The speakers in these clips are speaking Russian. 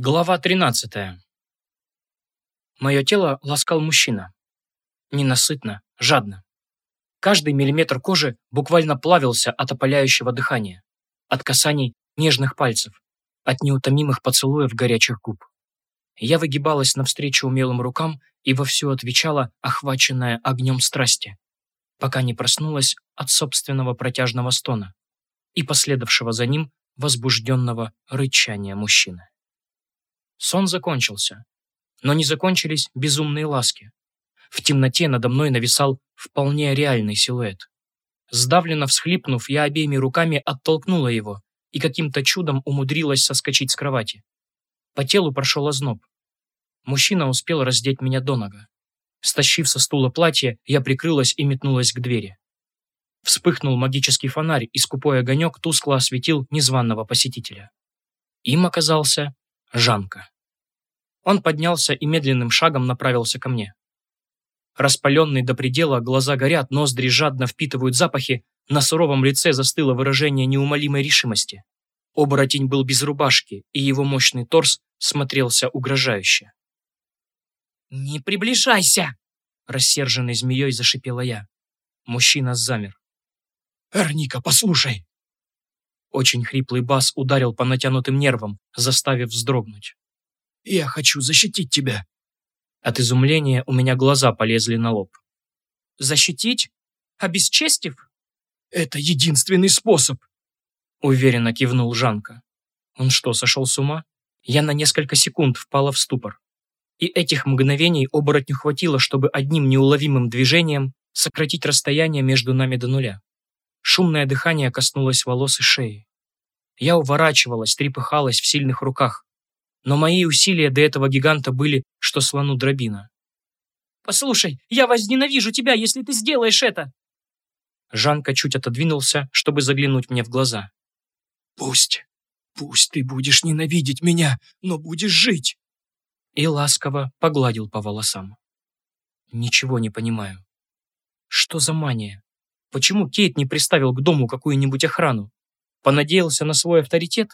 Глава 13. Мое тело ласкал мужчина. Ненасытно, жадно. Каждый миллиметр кожи буквально плавился от опаляющего дыхания, от касаний нежных пальцев, от неутомимых поцелуев горячих губ. Я выгибалась навстречу умелым рукам и вовсю отвечала, охваченная огнем страсти, пока не проснулась от собственного протяжного стона и последовавшего за ним возбужденного рычания мужчины. Сон закончился. Но не закончились безумные ласки. В темноте надо мной нависал вполне реальный силуэт. Сдавленно всхлипнув, я обеими руками оттолкнула его и каким-то чудом умудрилась соскочить с кровати. По телу прошел озноб. Мужчина успел раздеть меня до нога. Стащив со стула платье, я прикрылась и метнулась к двери. Вспыхнул магический фонарь, и скупой огонек тускло осветил незваного посетителя. Им оказался Жанка. Он поднялся и медленным шагом направился ко мне. Распаленный до предела, глаза горят, ноздри жадно впитывают запахи, на суровом лице застыло выражение неумолимой решимости. Оборотень был без рубашки, и его мощный торс смотрелся угрожающе. «Не приближайся!» Рассерженной змеей зашипела я. Мужчина замер. «Эрника, послушай!» Очень хриплый бас ударил по натянутым нервам, заставив вздрогнуть. «Я хочу защитить тебя!» От изумления у меня глаза полезли на лоб. «Защитить? Обесчестив?» «Это единственный способ!» Уверенно кивнул Жанка. Он что, сошел с ума? Я на несколько секунд впала в ступор. И этих мгновений оборотню хватило, чтобы одним неуловимым движением сократить расстояние между нами до нуля. Шумное дыхание коснулось волос и шеи. Я уворачивалась, трепыхалась в сильных руках. Но мои усилия до этого гиганта были, что слону дробина. «Послушай, я возненавижу тебя, если ты сделаешь это!» Жанка чуть отодвинулся, чтобы заглянуть мне в глаза. «Пусть, пусть ты будешь ненавидеть меня, но будешь жить!» И ласково погладил по волосам. Ничего не понимаю. Что за мания? Почему Кейт не приставил к дому какую-нибудь охрану? Понадеялся на свой авторитет?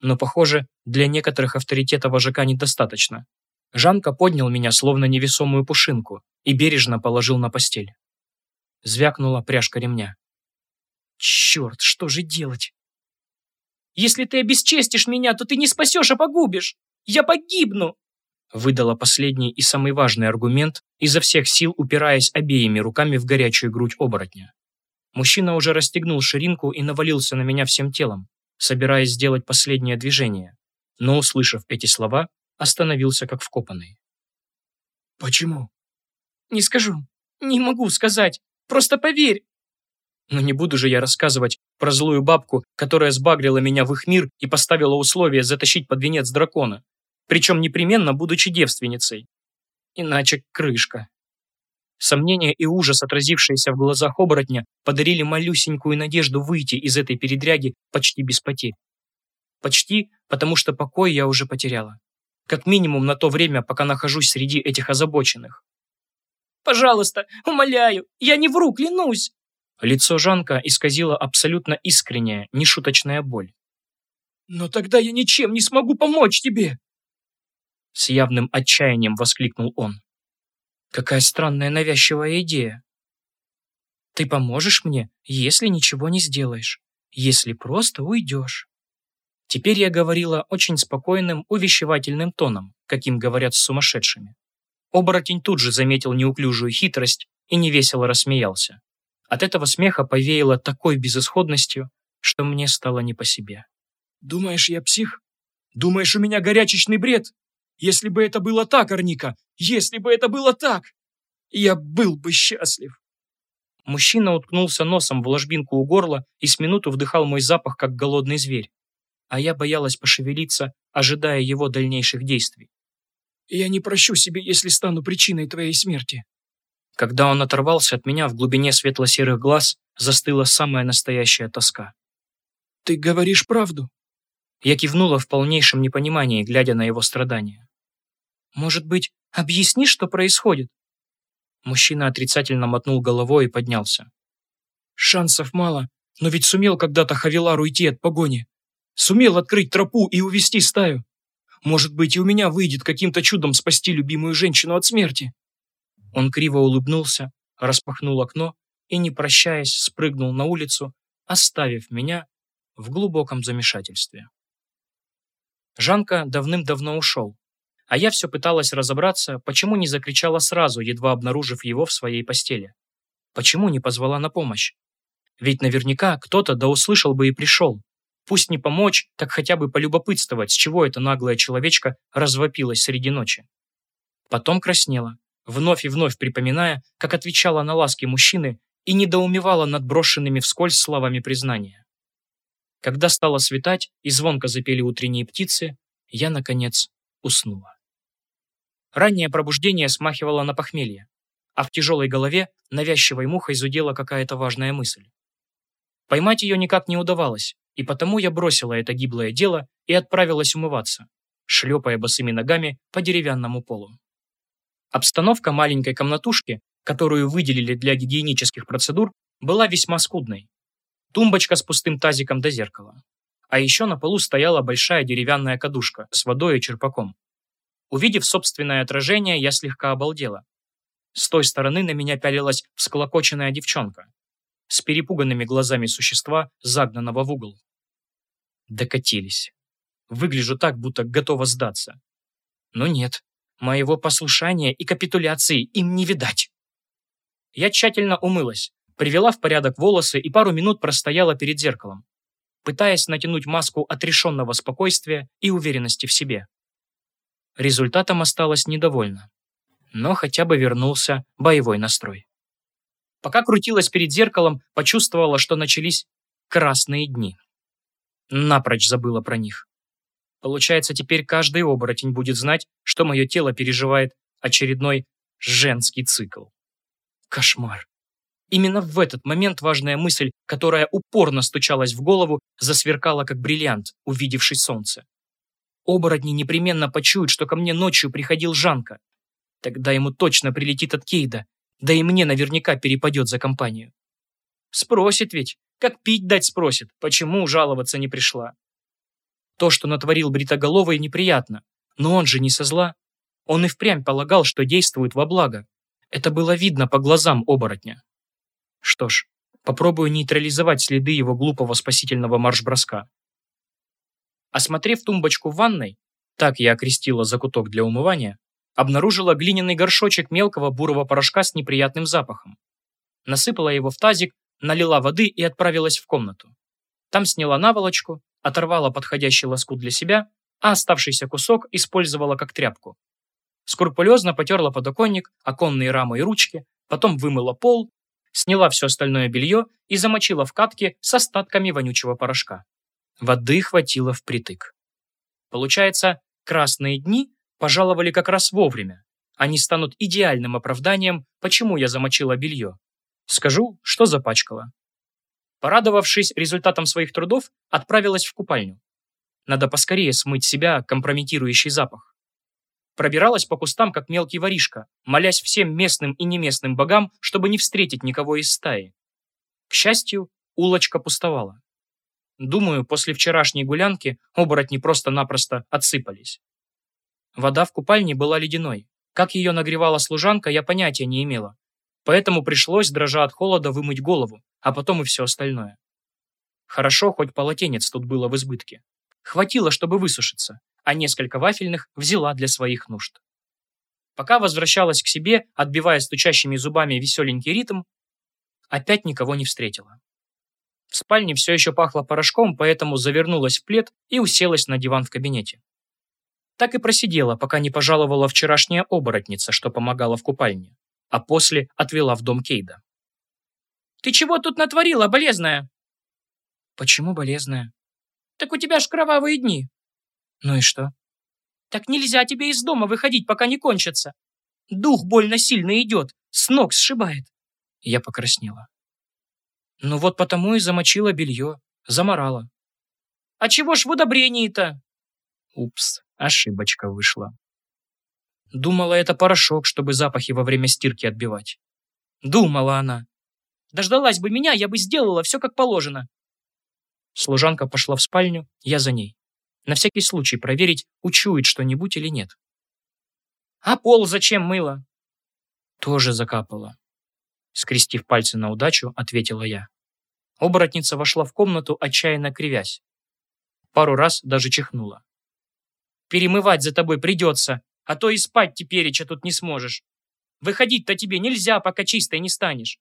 Но, похоже, для некоторых авторитета вожака недостаточно. Жанка поднял меня, словно невесомую пушинку, и бережно положил на постель. Звякнула пряжка ремня. Черт, что же делать? Если ты обесчестишь меня, то ты не спасешь, а погубишь. Я погибну выдала последний и самый важный аргумент, изо всех сил упираясь обеими руками в горячую грудь оборотня. Мужчина уже расстегнул ширинку и навалился на меня всем телом, собираясь сделать последнее движение, но, услышав эти слова, остановился как вкопанный. «Почему?» «Не скажу. Не могу сказать. Просто поверь». Но не буду же я рассказывать про злую бабку, которая сбагрила меня в их мир и поставила условие затащить под венец дракона причем непременно будучи девственницей. Иначе крышка. Сомнения и ужас, отразившиеся в глазах оборотня, подарили малюсенькую надежду выйти из этой передряги почти без потерь. Почти, потому что покой я уже потеряла. Как минимум на то время, пока нахожусь среди этих озабоченных. «Пожалуйста, умоляю, я не вру, клянусь!» Лицо Жанка исказило абсолютно искренняя, нешуточная боль. «Но тогда я ничем не смогу помочь тебе!» С явным отчаянием воскликнул он. Какая странная навязчивая идея. Ты поможешь мне, если ничего не сделаешь, если просто уйдешь. Теперь я говорила очень спокойным, увещевательным тоном, каким говорят с сумасшедшими. Оборотень тут же заметил неуклюжую хитрость и невесело рассмеялся. От этого смеха повеяло такой безысходностью, что мне стало не по себе. «Думаешь, я псих? Думаешь, у меня горячечный бред? Если бы это было так, Арника, если бы это было так, я был бы счастлив. Мужчина уткнулся носом в ложбинку у горла и с минуту вдыхал мой запах, как голодный зверь. А я боялась пошевелиться, ожидая его дальнейших действий. «Я не прощу себе, если стану причиной твоей смерти». Когда он оторвался от меня, в глубине светло-серых глаз застыла самая настоящая тоска. «Ты говоришь правду?» Я кивнула в полнейшем непонимании, глядя на его страдания. Может быть, объясни, что происходит?» Мужчина отрицательно мотнул головой и поднялся. «Шансов мало, но ведь сумел когда-то Хавилар уйти от погони. Сумел открыть тропу и увести стаю. Может быть, и у меня выйдет каким-то чудом спасти любимую женщину от смерти. Он криво улыбнулся, распахнул окно и, не прощаясь, спрыгнул на улицу, оставив меня в глубоком замешательстве. Жанка давным-давно ушел, а я все пыталась разобраться, почему не закричала сразу, едва обнаружив его в своей постели. Почему не позвала на помощь? Ведь наверняка кто-то да услышал бы и пришел. Пусть не помочь, так хотя бы полюбопытствовать, с чего эта наглая человечка развопилась среди ночи. Потом краснела, вновь и вновь припоминая, как отвечала на ласки мужчины и недоумевала над брошенными вскользь словами признания. Когда стало светать и звонко запели утренние птицы, я, наконец, уснула. Раннее пробуждение смахивало на похмелье, а в тяжелой голове навязчивой мухой зудела какая-то важная мысль. Поймать ее никак не удавалось, и потому я бросила это гиблое дело и отправилась умываться, шлепая босыми ногами по деревянному полу. Обстановка маленькой комнатушки, которую выделили для гигиенических процедур, была весьма скудной. Тумбочка с пустым тазиком до зеркала. А еще на полу стояла большая деревянная кадушка с водой и черпаком. Увидев собственное отражение, я слегка обалдела. С той стороны на меня пялилась всклокоченная девчонка с перепуганными глазами существа, загнанного в угол. Докатились. Выгляжу так, будто готова сдаться. Но нет, моего послушания и капитуляции им не видать. Я тщательно умылась, привела в порядок волосы и пару минут простояла перед зеркалом, пытаясь натянуть маску отрешенного спокойствия и уверенности в себе. Результатом осталась недовольна, но хотя бы вернулся боевой настрой. Пока крутилась перед зеркалом, почувствовала, что начались красные дни. Напрочь забыла про них. Получается, теперь каждый оборотень будет знать, что мое тело переживает очередной женский цикл. Кошмар. Именно в этот момент важная мысль, которая упорно стучалась в голову, засверкала как бриллиант, увидевший солнце. Оборотни непременно почуют, что ко мне ночью приходил Жанка. Тогда ему точно прилетит от Кейда, да и мне наверняка перепадет за компанию. Спросит ведь, как пить дать спросит, почему жаловаться не пришла. То, что натворил Бритоголовый, неприятно, но он же не со зла. Он и впрямь полагал, что действует во благо. Это было видно по глазам оборотня. Что ж, попробую нейтрализовать следы его глупого спасительного марш-броска. Осмотрев тумбочку в ванной, так я окрестила закуток для умывания, обнаружила глиняный горшочек мелкого бурого порошка с неприятным запахом. Насыпала его в тазик, налила воды и отправилась в комнату. Там сняла наволочку, оторвала подходящий лоскут для себя, а оставшийся кусок использовала как тряпку. Скрупулезно потерла подоконник, оконные рамы и ручки, потом вымыла пол, сняла все остальное белье и замочила в катке с остатками вонючего порошка. Воды хватило впритык. Получается, красные дни пожаловали как раз вовремя. Они станут идеальным оправданием, почему я замочила белье. Скажу, что запачкала. Порадовавшись результатом своих трудов, отправилась в купальню. Надо поскорее смыть себя компрометирующий запах. Пробиралась по кустам, как мелкий воришка, молясь всем местным и неместным богам, чтобы не встретить никого из стаи. К счастью, улочка пустовала. Думаю, после вчерашней гулянки оборотни просто-напросто отсыпались. Вода в купальне была ледяной. Как ее нагревала служанка, я понятия не имела. Поэтому пришлось, дрожа от холода, вымыть голову, а потом и все остальное. Хорошо, хоть полотенец тут было в избытке. Хватило, чтобы высушиться, а несколько вафельных взяла для своих нужд. Пока возвращалась к себе, отбивая стучащими зубами веселенький ритм, опять никого не встретила. В спальне все еще пахло порошком, поэтому завернулась в плед и уселась на диван в кабинете. Так и просидела, пока не пожаловала вчерашняя оборотница, что помогала в купальне, а после отвела в дом Кейда. «Ты чего тут натворила, болезная?» «Почему болезная?» «Так у тебя ж кровавые дни». «Ну и что?» «Так нельзя тебе из дома выходить, пока не кончится. Дух больно сильно идет, с ног сшибает». Я покраснела. «Ну вот потому и замочила белье, заморала». «А чего ж в удобрении-то?» Упс, ошибочка вышла. Думала, это порошок, чтобы запахи во время стирки отбивать. Думала она. Дождалась бы меня, я бы сделала все как положено. Служанка пошла в спальню, я за ней. На всякий случай проверить, учует что-нибудь или нет. А пол зачем мыло? Тоже закапала. Скрестив пальцы на удачу, ответила я. Оборотница вошла в комнату, отчаянно кривясь. Пару раз даже чихнула. Перемывать за тобой придется, а то и спать тепереча тут не сможешь. Выходить-то тебе нельзя, пока чистой не станешь.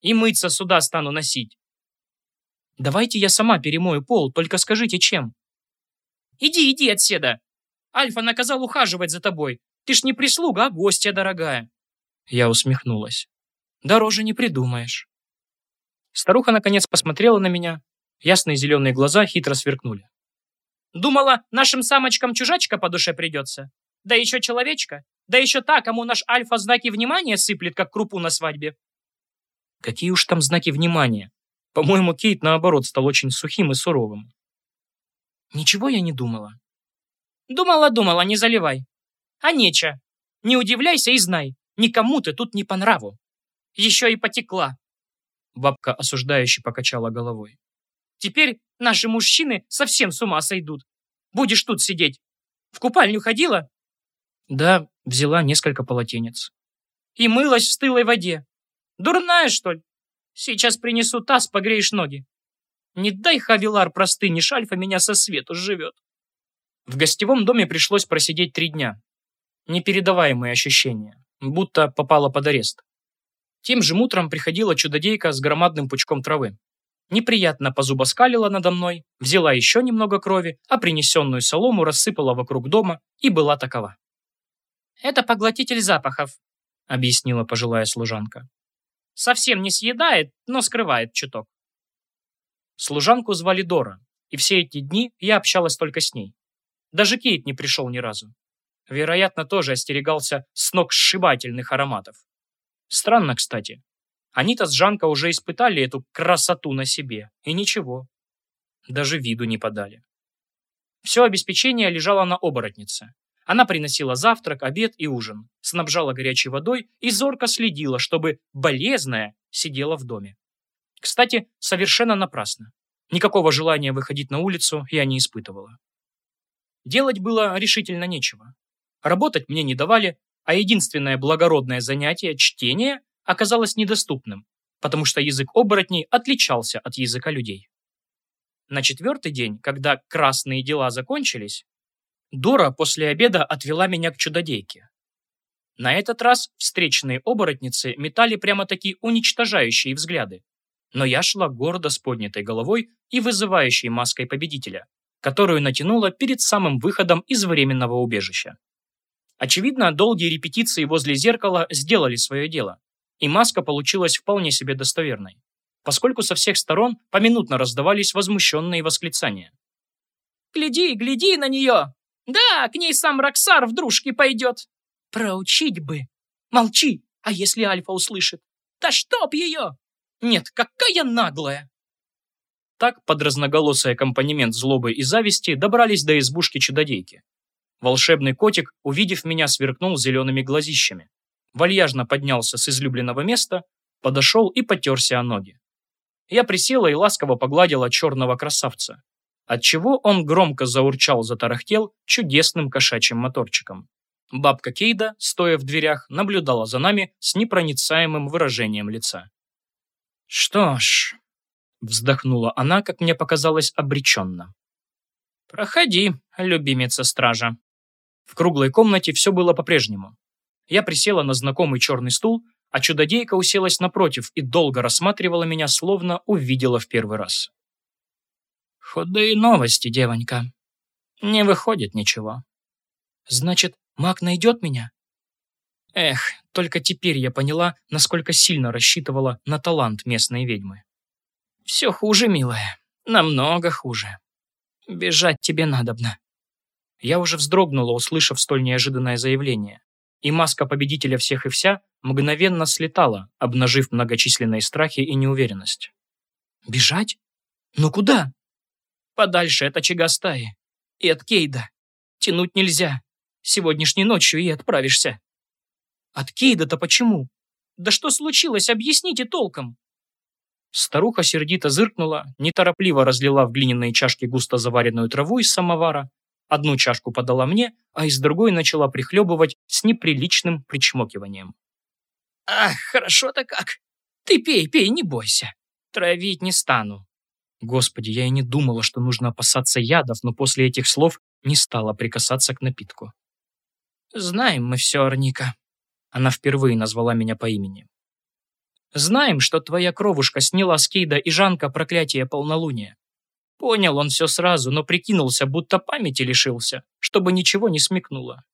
И мыться сюда стану носить. Давайте я сама перемою пол, только скажите, чем. Иди, иди отседа. Альфа наказал ухаживать за тобой. Ты ж не прислуга, а гостья дорогая. Я усмехнулась. Дороже не придумаешь. Старуха наконец посмотрела на меня. Ясные зеленые глаза хитро сверкнули. Думала, нашим самочкам чужачка по душе придется. Да еще человечка. Да еще та, кому наш альфа знаки внимания сыплет, как крупу на свадьбе. Какие уж там знаки внимания. По-моему, Кейт, наоборот, стал очень сухим и суровым. Ничего я не думала. Думала-думала, не заливай. А нече. Не удивляйся и знай, никому ты тут не по нраву. Еще и потекла. Бабка осуждающе покачала головой. Теперь наши мужчины совсем с ума сойдут. Будешь тут сидеть. В купальню ходила? Да, взяла несколько полотенец. И мылась в стылой воде. Дурная, что ли? Сейчас принесу таз, погреешь ноги. Не дай, Хавилар, простынешь, Альфа меня со свету живет. В гостевом доме пришлось просидеть три дня. Непередаваемые ощущения, будто попала под арест. Тем же утром приходила чудодейка с громадным пучком травы. Неприятно позубоскалила надо мной, взяла еще немного крови, а принесенную солому рассыпала вокруг дома и была такова. «Это поглотитель запахов», — объяснила пожилая служанка. «Совсем не съедает, но скрывает чуток». Служанку звали Дора, и все эти дни я общалась только с ней. Даже Кейт не пришел ни разу. Вероятно, тоже остерегался с ног сшибательных ароматов. Странно, кстати. Они-то с Жанка уже испытали эту красоту на себе, и ничего. Даже виду не подали. Все обеспечение лежало на оборотнице. Она приносила завтрак, обед и ужин, снабжала горячей водой и зорко следила, чтобы болезная сидела в доме. Кстати, совершенно напрасно. Никакого желания выходить на улицу я не испытывала. Делать было решительно нечего. Работать мне не давали, а единственное благородное занятие, чтение, оказалось недоступным, потому что язык оборотней отличался от языка людей. На четвертый день, когда красные дела закончились, Дора после обеда отвела меня к чудодейке. На этот раз встречные оборотницы метали прямо-таки уничтожающие взгляды, но я шла гордо с поднятой головой и вызывающей маской победителя, которую натянула перед самым выходом из временного убежища. Очевидно, долгие репетиции возле зеркала сделали свое дело, и маска получилась вполне себе достоверной, поскольку со всех сторон поминутно раздавались возмущенные восклицания. «Гляди, гляди на нее! Да, к ней сам Роксар в дружке пойдет! Проучить бы! Молчи, а если Альфа услышит? Да чтоб ее! Нет, какая наглая!» Так, под разноголосый аккомпанемент злобы и зависти, добрались до избушки чудодейки. Волшебный котик, увидев меня, сверкнул зелеными глазищами. Вальяжно поднялся с излюбленного места, подошел и потерся о ноги. Я присела и ласково погладила черного красавца, отчего он громко заурчал, затарахтел чудесным кошачьим моторчиком. Бабка Кейда, стоя в дверях, наблюдала за нами с непроницаемым выражением лица. «Что ж», — вздохнула она, как мне показалось, обреченно. «Проходи, любимица стража». В круглой комнате все было по-прежнему. Я присела на знакомый черный стул, а чудодейка уселась напротив и долго рассматривала меня, словно увидела в первый раз. «Худые новости, девонька. Не выходит ничего». «Значит, маг найдет меня?» Эх, только теперь я поняла, насколько сильно рассчитывала на талант местной ведьмы. «Все хуже, милая, намного хуже. Бежать тебе надобно». Я уже вздрогнула, услышав столь неожиданное заявление, и маска победителя всех и вся мгновенно слетала, обнажив многочисленные страхи и неуверенность. «Бежать? Но куда?» «Подальше от очага стаи. И от Кейда. Тянуть нельзя. Сегодняшней ночью и отправишься». «От Кейда-то почему? Да что случилось, объясните толком!» Старуха сердито зыркнула, неторопливо разлила в глиняные чашки густо заваренную траву из самовара, одну чашку подала мне, а из другой начала прихлебывать с неприличным причмокиванием. «Ах, хорошо-то как! Ты пей, пей, не бойся. Травить не стану». Господи, я и не думала, что нужно опасаться ядов, но после этих слов не стала прикасаться к напитку. «Знаем мы все, Арника». Она впервые назвала меня по имени. Знаем, что твоя кровушка сняла с Кейда и Жанка проклятие полнолуния. Понял он все сразу, но прикинулся, будто памяти лишился, чтобы ничего не смекнуло.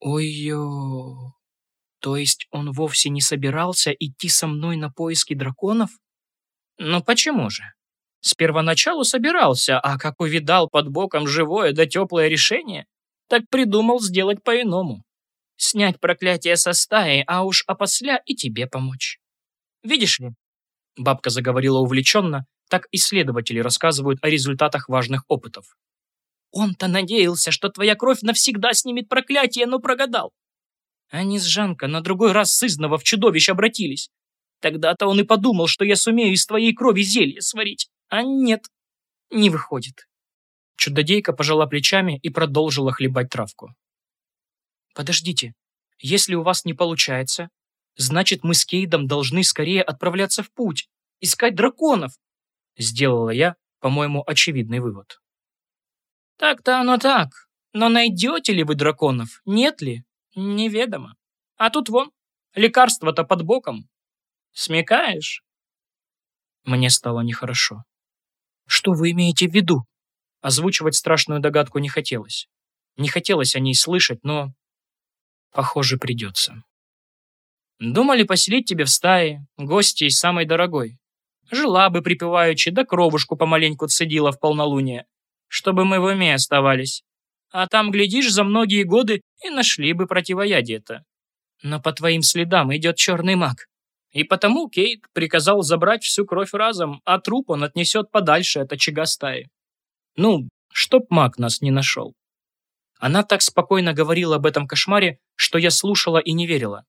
Ой-ё... То есть он вовсе не собирался идти со мной на поиски драконов? Ну почему же? С первоначалу собирался, а как увидал под боком живое да теплое решение, так придумал сделать по-иному. Снять проклятие со стаи, а уж опосля и тебе помочь. Видишь ли, бабка заговорила увлеченно, так исследователи рассказывают о результатах важных опытов. Он-то надеялся, что твоя кровь навсегда снимет проклятие, но прогадал. Они с Жанка на другой раз сызново в чудовищ обратились. Тогда-то он и подумал, что я сумею из твоей крови зелье сварить. А нет, не выходит. Чудодейка пожала плечами и продолжила хлебать травку. Подождите, если у вас не получается, Значит, мы с Кейдом должны скорее отправляться в путь, искать драконов. Сделала я, по-моему, очевидный вывод. Так-то оно так. Но найдете ли вы драконов, нет ли? Неведомо. А тут вон, лекарство-то под боком. Смекаешь? Мне стало нехорошо. Что вы имеете в виду? Озвучивать страшную догадку не хотелось. Не хотелось о ней слышать, но... Похоже, придется. Думали поселить тебе в стае, гости из самой дорогой. Жила бы припеваючи, да кровушку помаленьку цедила в полнолуние, чтобы мы в уме оставались. А там, глядишь, за многие годы и нашли бы противоядие-то. Но по твоим следам идет черный маг. И потому Кейт приказал забрать всю кровь разом, а труп он отнесет подальше от очага стаи. Ну, чтоб маг нас не нашел. Она так спокойно говорила об этом кошмаре, что я слушала и не верила.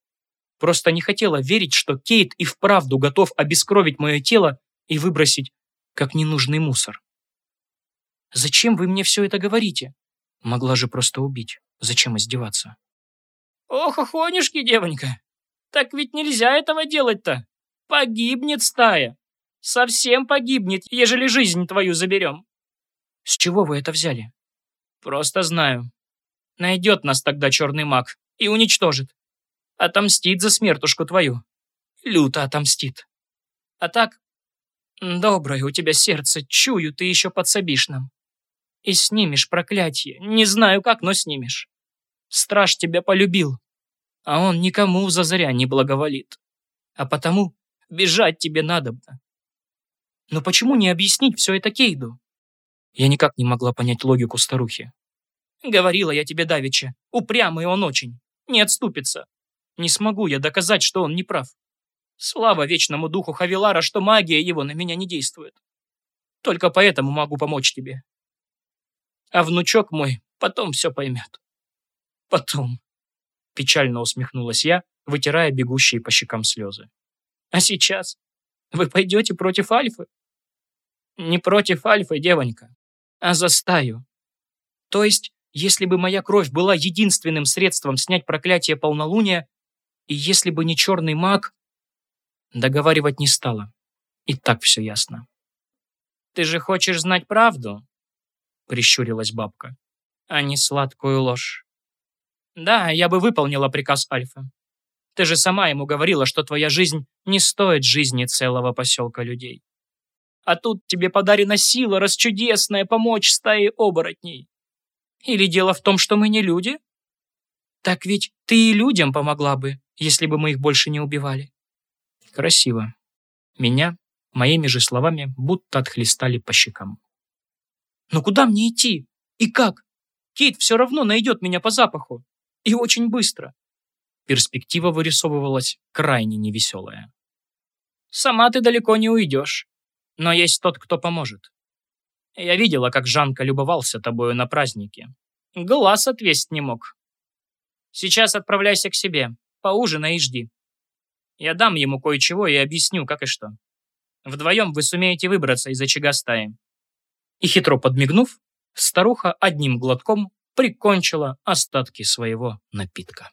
Просто не хотела верить, что Кейт и вправду готов обескровить мое тело и выбросить, как ненужный мусор. «Зачем вы мне все это говорите?» Могла же просто убить. Зачем издеваться? «Ох, охонюшки, девонька! Так ведь нельзя этого делать-то! Погибнет стая! Совсем погибнет, ежели жизнь твою заберем!» «С чего вы это взяли?» «Просто знаю. Найдет нас тогда черный маг и уничтожит. Отомстит за смертушку твою. Люто отомстит. А так, доброе у тебя сердце, чую, ты еще подсобишь нам. И снимешь проклятие. Не знаю как, но снимешь. Страж тебя полюбил, а он никому за заря не благоволит. А потому бежать тебе надобно. Но почему не объяснить все это Кейду? Я никак не могла понять логику старухи. Говорила я тебе давеча, упрямый он очень, не отступится. Не смогу я доказать, что он не прав. Слава вечному духу Хавилара, что магия его на меня не действует. Только поэтому могу помочь тебе. А внучок мой потом все поймет. Потом. Печально усмехнулась я, вытирая бегущие по щекам слезы. А сейчас? Вы пойдете против Альфы? Не против Альфы, девонька, а за стаю. То есть, если бы моя кровь была единственным средством снять проклятие полнолуния, и если бы не черный маг... Договаривать не стала. И так все ясно. «Ты же хочешь знать правду?» Прищурилась бабка. «А не сладкую ложь». «Да, я бы выполнила приказ Альфа. Ты же сама ему говорила, что твоя жизнь не стоит жизни целого поселка людей. А тут тебе подарена сила расчудесная помочь стае оборотней. Или дело в том, что мы не люди? Так ведь ты и людям помогла бы, если бы мы их больше не убивали. Красиво. Меня, моими же словами, будто отхлестали по щекам. Но куда мне идти? И как? Кейт все равно найдет меня по запаху. И очень быстро. Перспектива вырисовывалась крайне невеселая. Сама ты далеко не уйдешь. Но есть тот, кто поможет. Я видела, как Жанка любовался тобою на празднике. Глаз отвесть не мог. Сейчас отправляйся к себе. Поужинай и жди. Я дам ему кое-чего и объясню, как и что. Вдвоем вы сумеете выбраться из очага стаи». И хитро подмигнув, старуха одним глотком прикончила остатки своего напитка.